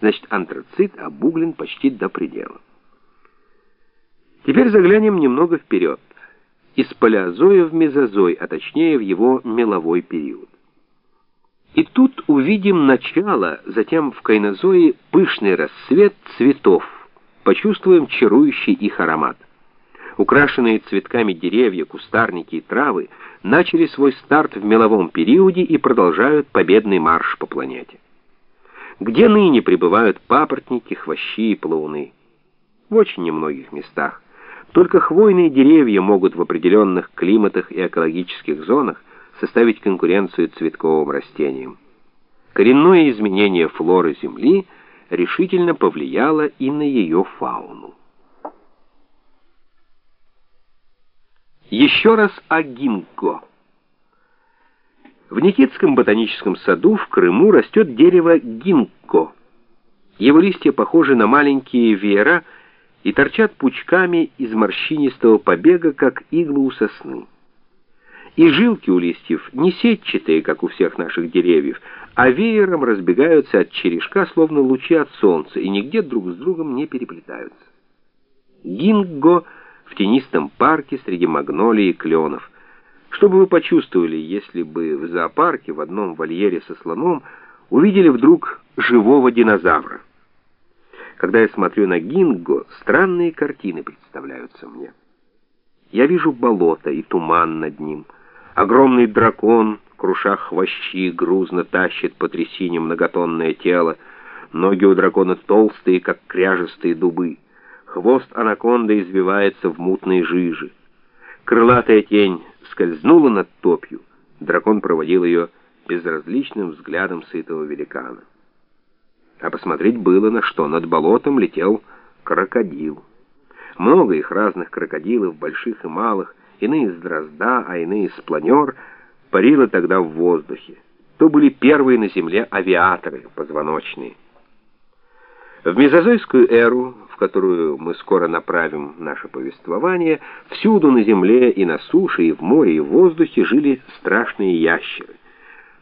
Значит, антрацит обуглен почти до предела. Теперь заглянем немного вперед. Из палеозоя в мезозой, а точнее в его меловой период. И тут увидим начало, затем в кайнозое пышный рассвет цветов, почувствуем чарующий их аромат. Украшенные цветками деревья, кустарники и травы начали свой старт в меловом периоде и продолжают победный марш по планете. Где ныне пребывают папоротники, хвощи и плауны? В очень немногих местах. Только хвойные деревья могут в определенных климатах и экологических зонах составить конкуренцию цветковым растениям. Коренное изменение флоры Земли решительно повлияло и на ее фауну. Еще раз о гинго. В Никитском ботаническом саду в Крыму растет дерево гинко. Его листья похожи на маленькие веера и торчат пучками из морщинистого побега, как иглы у сосны. И жилки у листьев не сетчатые, как у всех наших деревьев, а веером разбегаются от черешка, словно лучи от солнца, и нигде друг с другом не переплетаются. Гинго в тенистом парке среди магнолий и кленов – что бы вы почувствовали, если бы в зоопарке в одном вольере со слоном увидели вдруг живого динозавра? Когда я смотрю на Гинго, странные картины представляются мне. Я вижу болото и туман над ним. Огромный дракон, круша хвощи, грузно тащит по трясине многотонное тело. Ноги у дракона толстые, как кряжестые дубы. Хвост анаконды извивается в мутной жиже. Крылатая тень скользнула над топью. Дракон проводил ее безразличным взглядом сытого великана. А посмотреть было на что. Над болотом летел крокодил. Много их разных крокодилов, больших и малых, иные из дрозда, а иные из планер, парило тогда в воздухе. То были первые на земле авиаторы, позвоночные. В мезозойскую эру, которую мы скоро направим наше повествование, всюду на земле и на суше, и в море, и в воздухе жили страшные ящеры.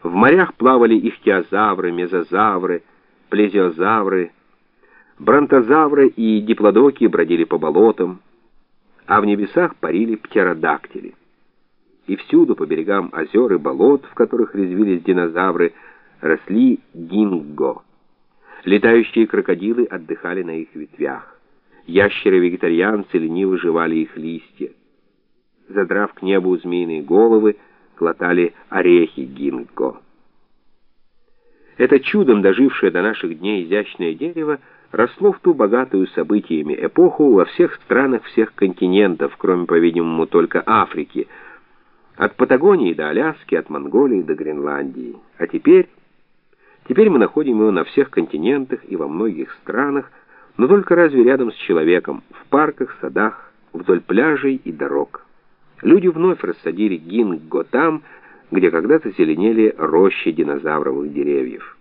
В морях плавали ихтиозавры, мезозавры, плезиозавры, бронтозавры и диплодоки бродили по болотам, а в небесах парили птеродактили. И всюду по берегам озер и болот, в которых резвились динозавры, росли гинго. Летающие крокодилы отдыхали на их ветвях. Ящеры-вегетарианцы лениво жевали их листья. Задрав к небу змеиные головы, глотали орехи гинго. Это чудом дожившее до наших дней изящное дерево росло в ту богатую событиями эпоху во всех странах всех континентов, кроме, по-видимому, только Африки, от Патагонии до Аляски, от Монголии до Гренландии. А теперь... Теперь мы находим его на всех континентах и во многих странах, но только разве рядом с человеком, в парках, садах, вдоль пляжей и дорог. Люди вновь рассадили гинго там, где когда-то зеленели рощи динозавровых деревьев.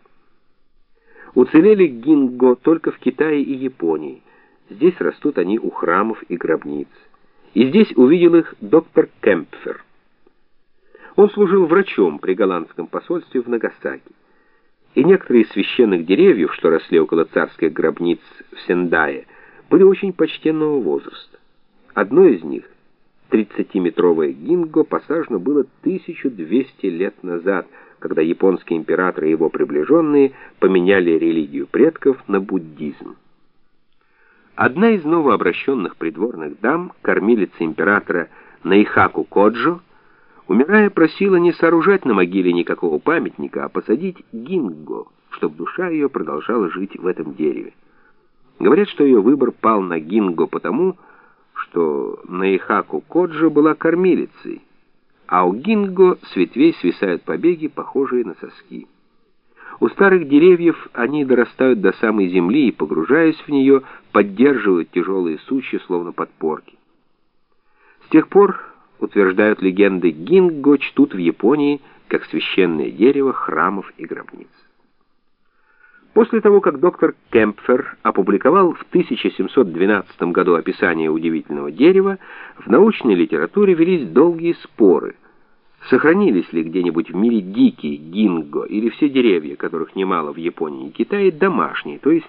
Уцелели гинго только в Китае и Японии. Здесь растут они у храмов и гробниц. И здесь увидел их доктор Кемпфер. Он служил врачом при голландском посольстве в Нагасаки и некоторые из священных деревьев, что росли около царских гробниц в Сендае, были очень почтенного возраста. Одно из них, 30-метровое гинго, посажено было 1200 лет назад, когда японский император и его приближенные поменяли религию предков на буддизм. Одна из новообращенных придворных дам, кормилица императора Наихаку Коджо, Умирая, просила не сооружать на могиле никакого памятника, а посадить гинго, чтобы душа ее продолжала жить в этом дереве. Говорят, что ее выбор пал на гинго потому, что Наихаку Коджо была кормилицей, а у гинго с ветвей свисают побеги, похожие на соски. У старых деревьев они дорастают до самой земли и, погружаясь в нее, поддерживают тяжелые сучья, словно подпорки. С тех пор утверждают легенды, гинго чтут в Японии как священное дерево храмов и гробниц. После того, как доктор Кемпфер опубликовал в 1712 году описание удивительного дерева, в научной литературе велись долгие споры, Сохранились ли где-нибудь в мире дикие гинго или все деревья, которых немало в Японии и Китае, домашние, то есть